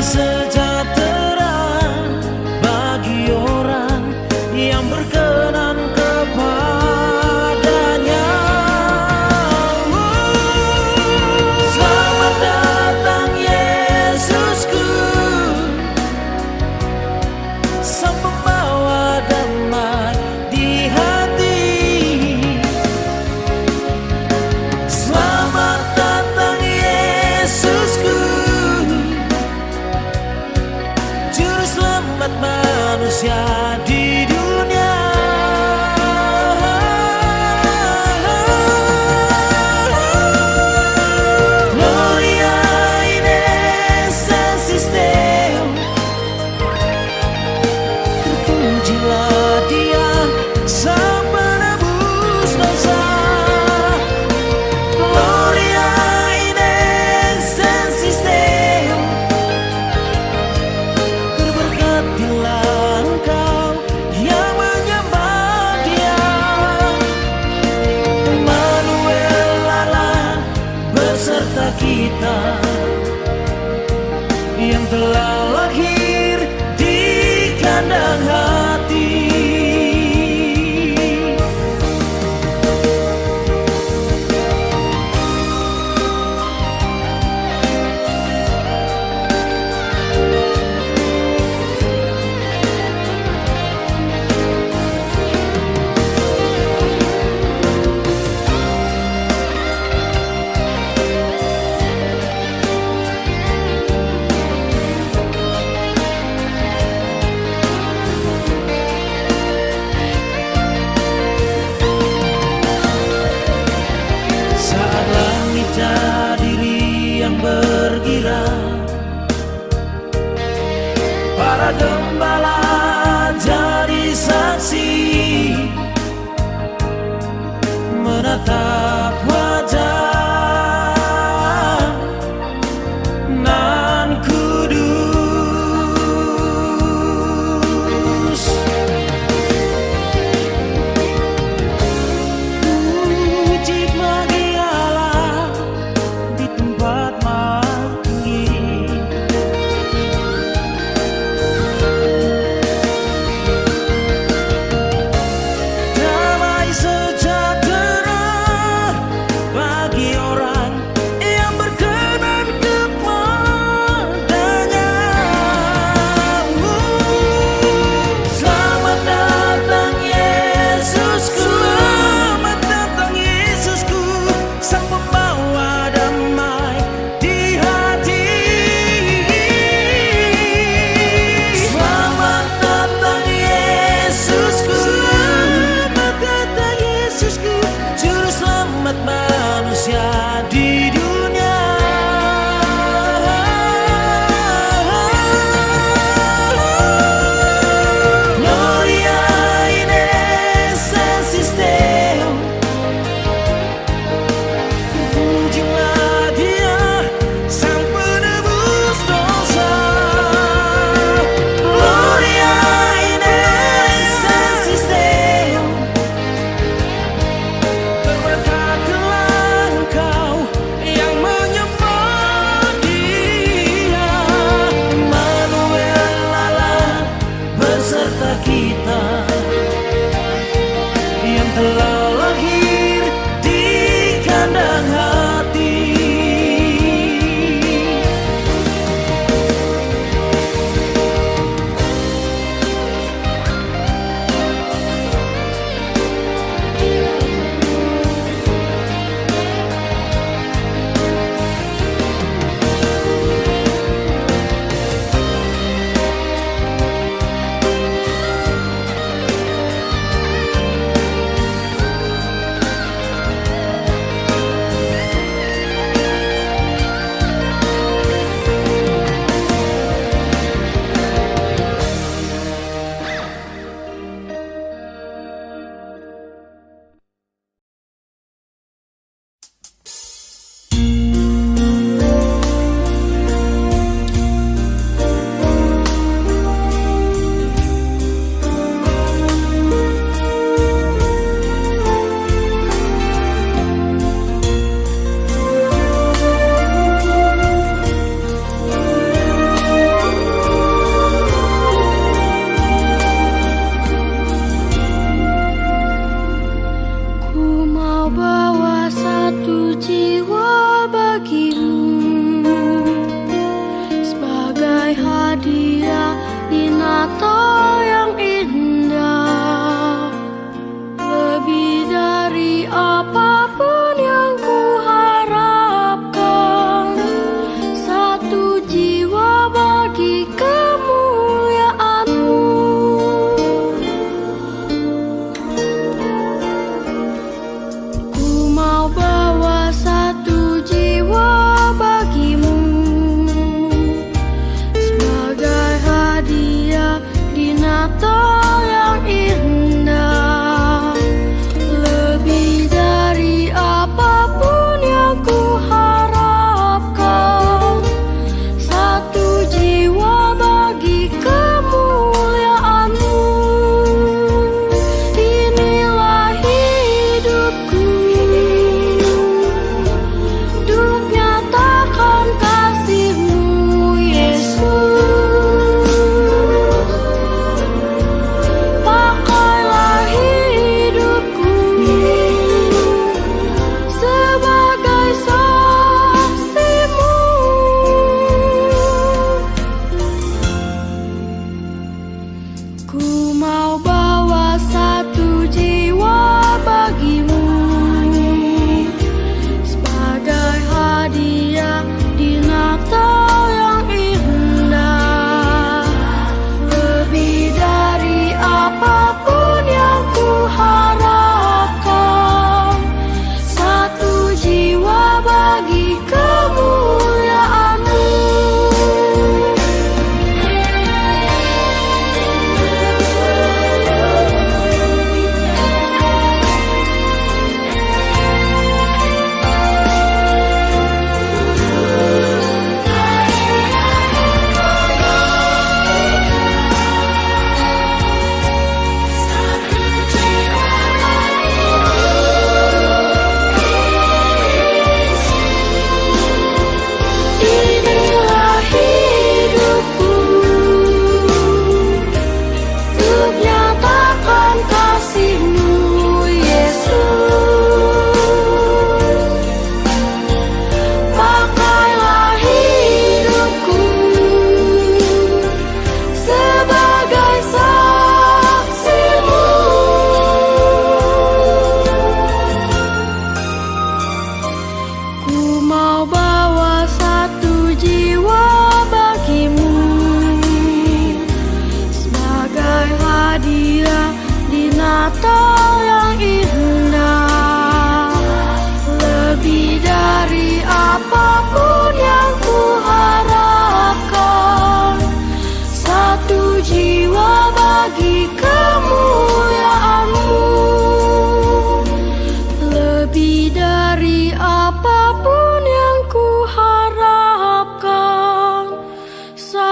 Damai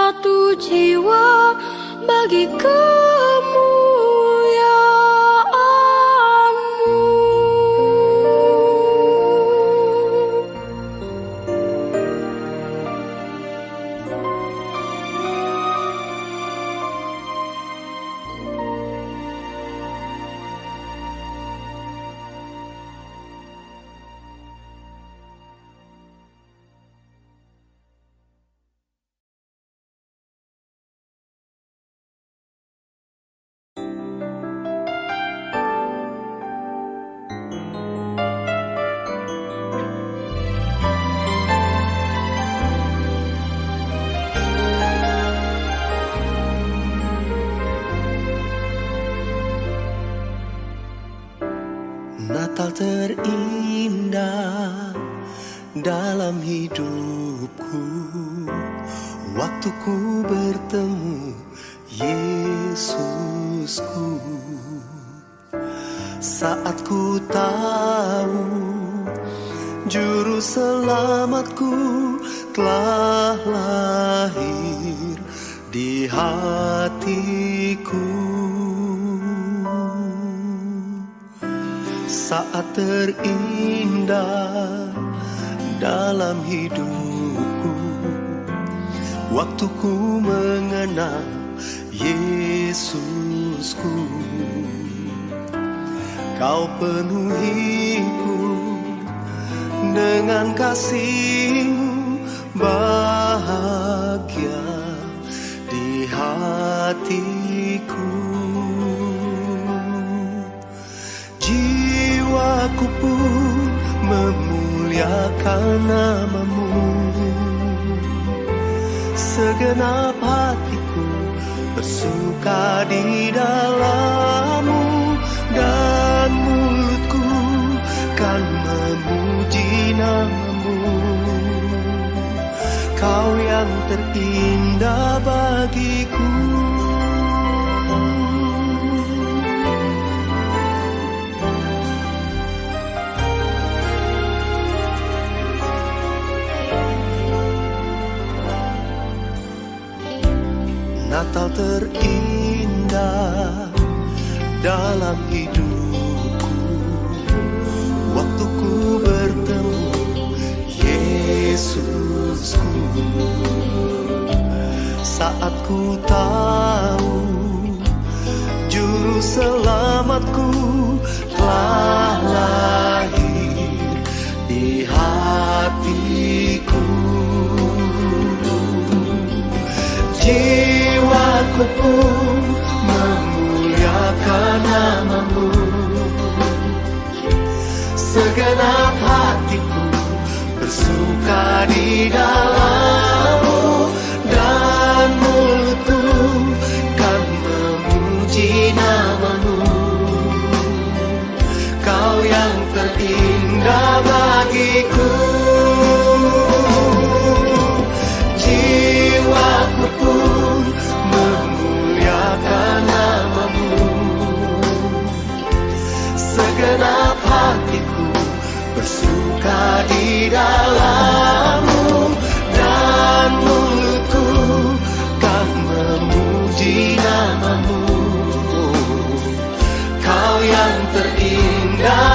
Satu jiwa bagi dalam hidupku. Waktu ku mengenal Yesusku. Kau penuhiku dengan kasihmu bahagia di hatiku. Jiwaku pun memuliakan namamu. Segenap hatiku bersuka di dalammu dan mulutku kan memuji namamu. Kau yang terindah bagiku Natal terindah dalam hidupku. Waktu ku bertemu Yesusku. Saat ku tahu Juru selamatku jiwaku pun memuliakan namamu. Segenap hatiku bersuka di dalammu dan mulutku kan memuji namamu. Kau yang terindah bagiku di dalammu dan mulutku kan memuji namamu. Kau yang terindah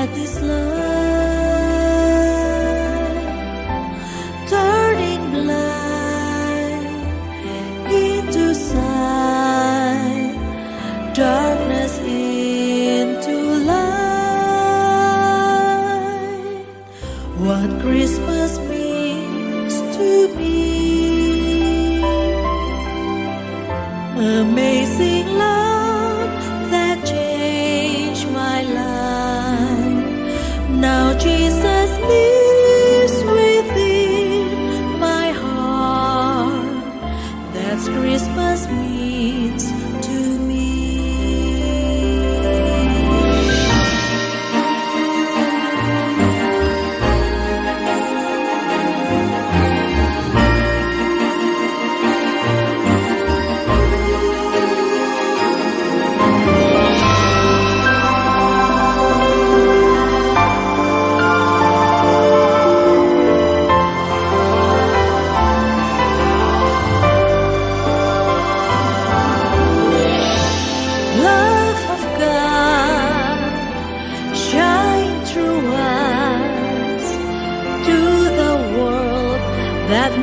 that this love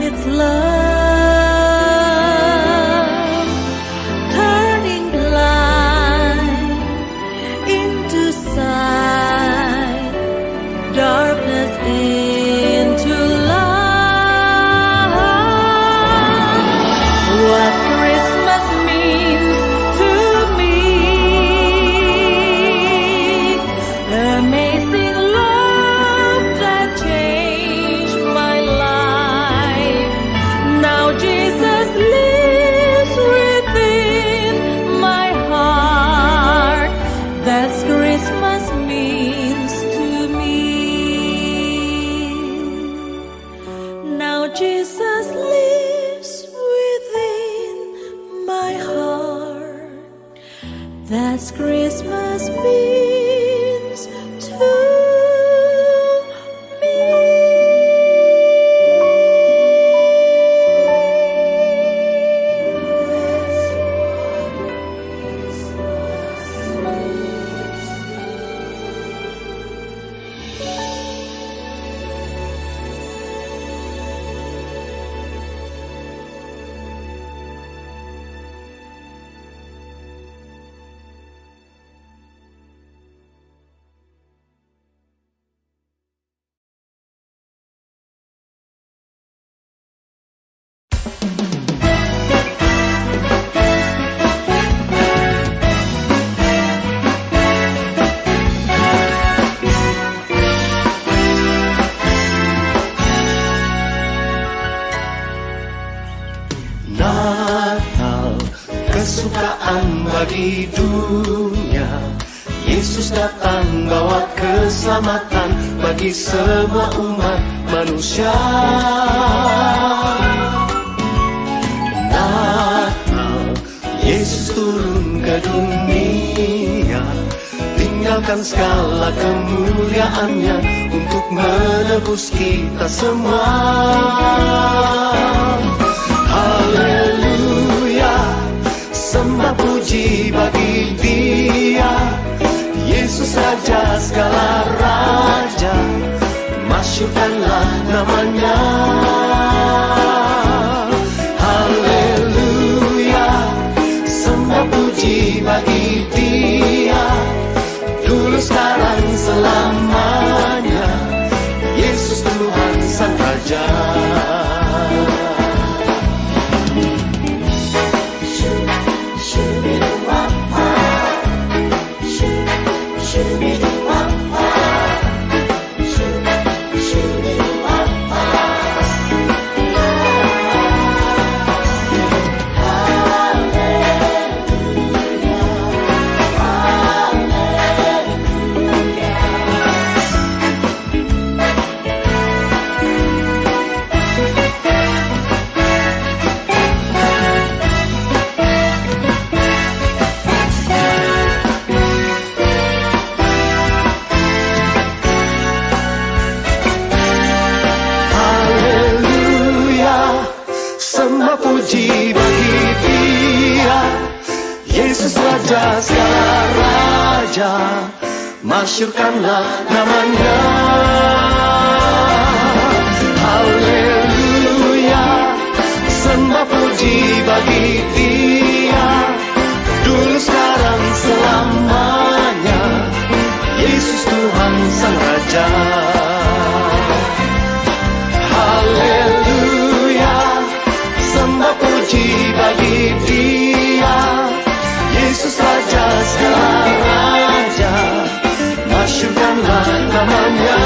its love. Datang bawa keselamatan bagi semua umat manusia. Natal, Yesus turun ke dunia, tinggalkan segala kemuliaannya untuk menebus kita semua. Haleluya, sembah puji bagi Dia Yesus Raja segala Raja Masyurkanlah namanya. Haleluya Semua puji bagi dia. Dulu sekarang selamanya. Yesus Tuhan Sang Raja. Masyurkanlah namanya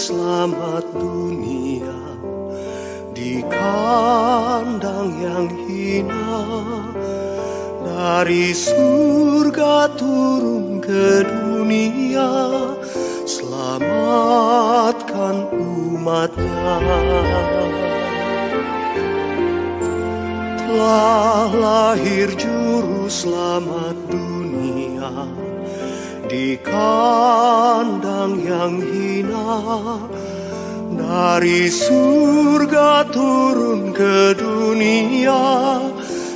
selamat dunia Di kandang yang hina. Dari surga turun ke dunia Selamatkan umatnya. Telah lahir juru selamat di kandang yang hina. Dari surga turun ke dunia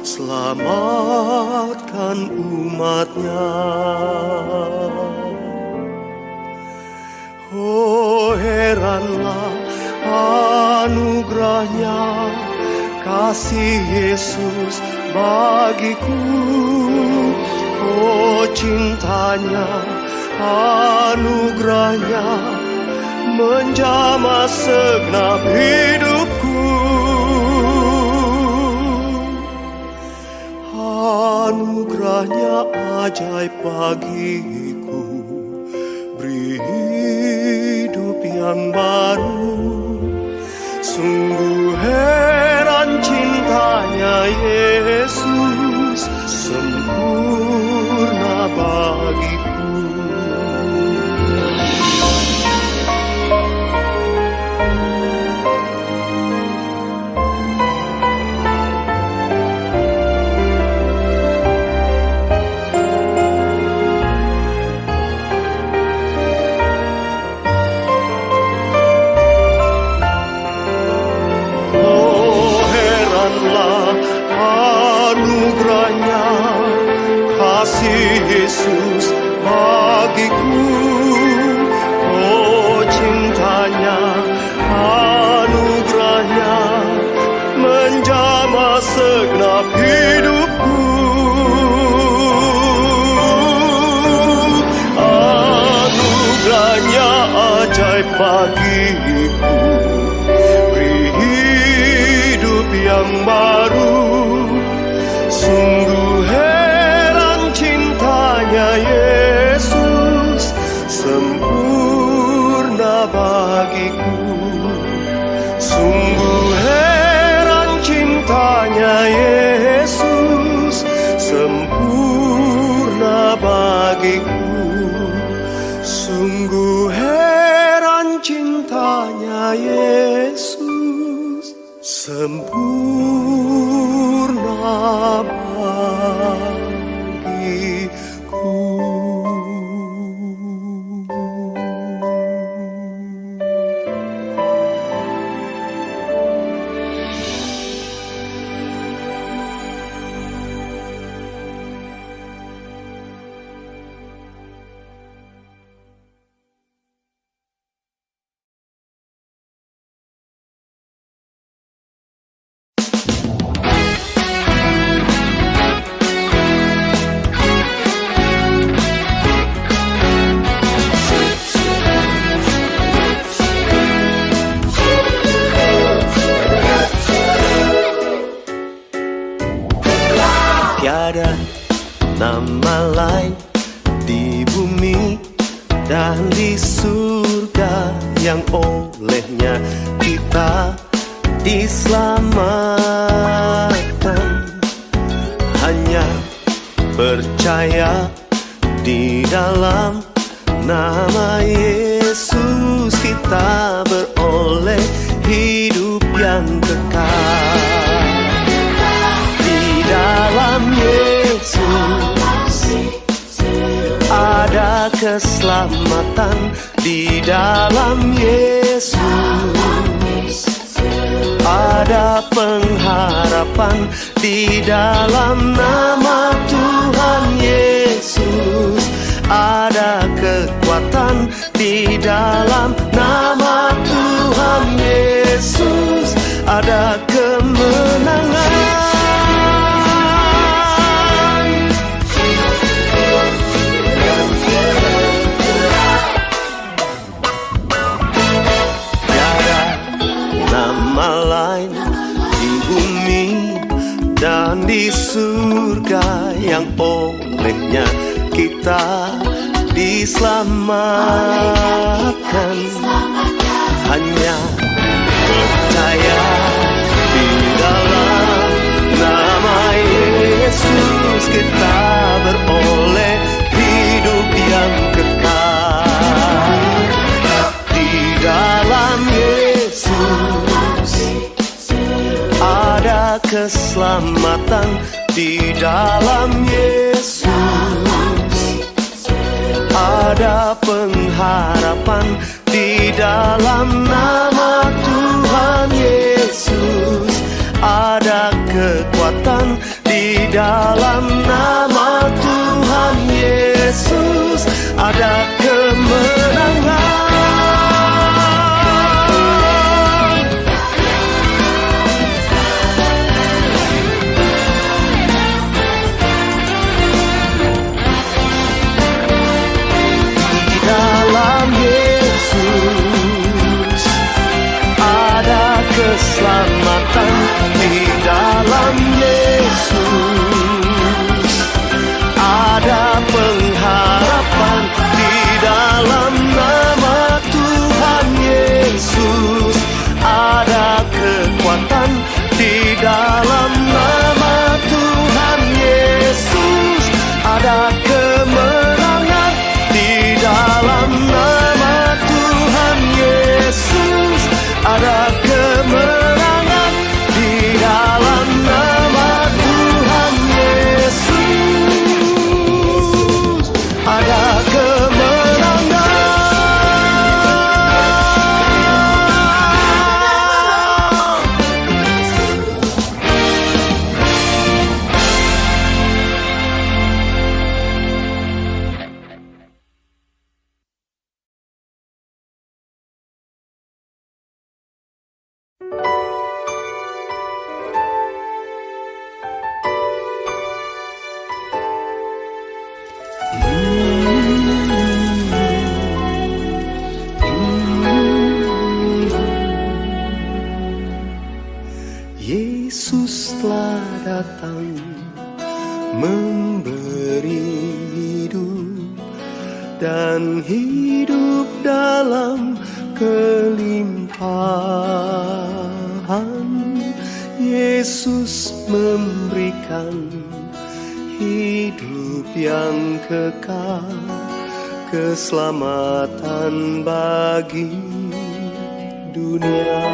selamatkan umatnya. Oh heranlah anugerahnya kasih Yesus bagiku Oh cintanya, anugerahnya menjamah segenap hidupku. Anugerahnya ajaib bagiku, beri hidup yang baru. Sungguh heran cintanya Yesus pengharapan di dalam nama Tuhan Yesus. Ada kekuatan di dalam nama Tuhan Yesus. Ada kemenangan yang olehnya kita diselamatkan. Hanya percaya di dalam nama Yesus kita beroleh hidup yang kekal. Di dalam Yesus ada keselamatan di dalam Yesus. Ada pengharapan di dalam nama Tuhan Yesus. Ada kekuatan di dalam nama Tuhan Yesus. Ada kemenangan keselamatan bagi dunia.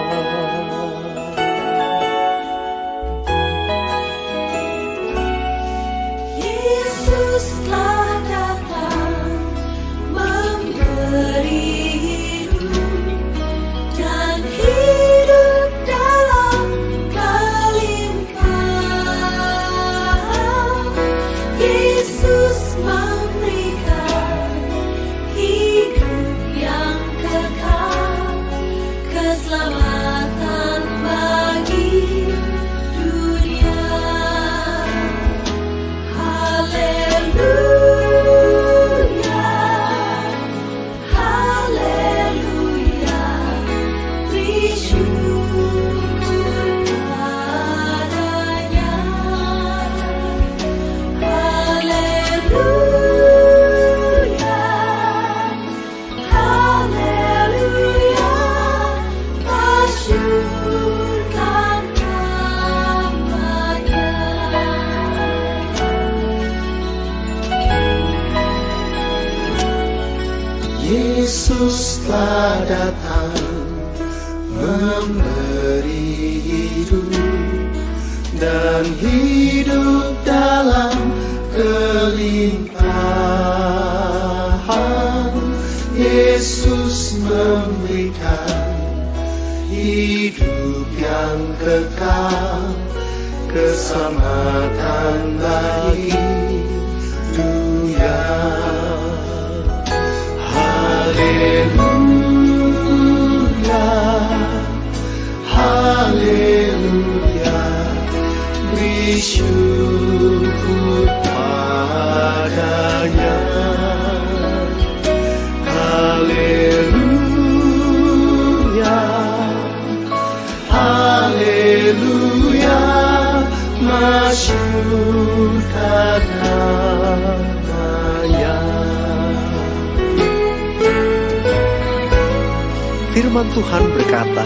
Firman Tuhan berkata,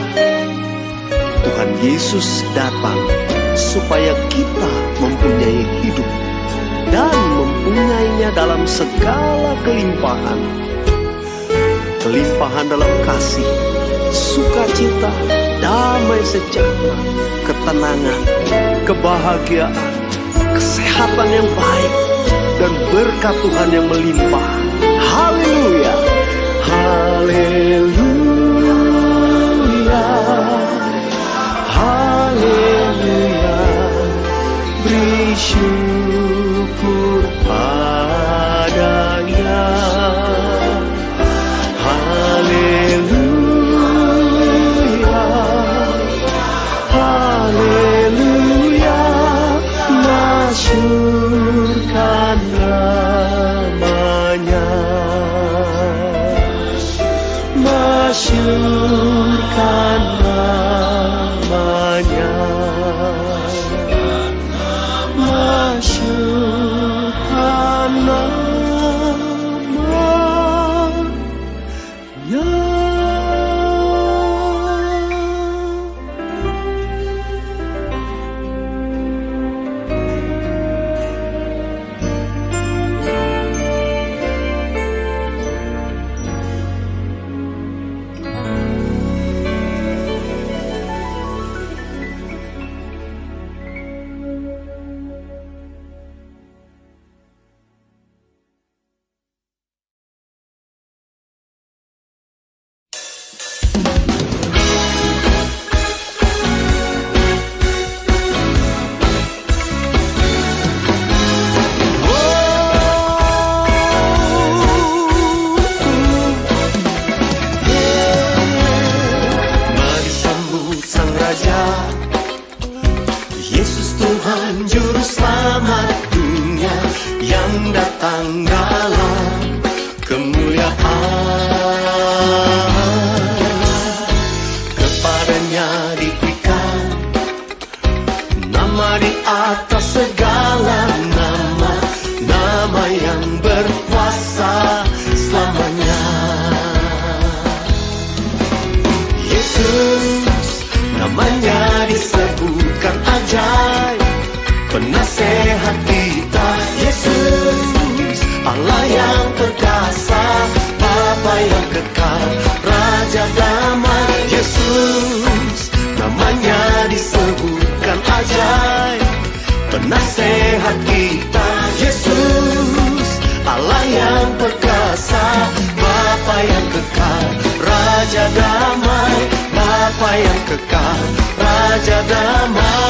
Tuhan Yesus datang supaya kita mempunyai hidup dan mempunyainya dalam segala kelimpahan. Kelimpahan dalam kasih, sukacita, damai sejahtera, ketenangan, kebahagiaan, kesehatan yang baik, dan berkat Tuhan yang melimpah. Haleluya! Haleluya! Haleluya! Beri syukur padanya. Haleluya! Haleluya! Masyurkan namanya. Masyurkan Raja damai Bapa yang kekal. Raja damai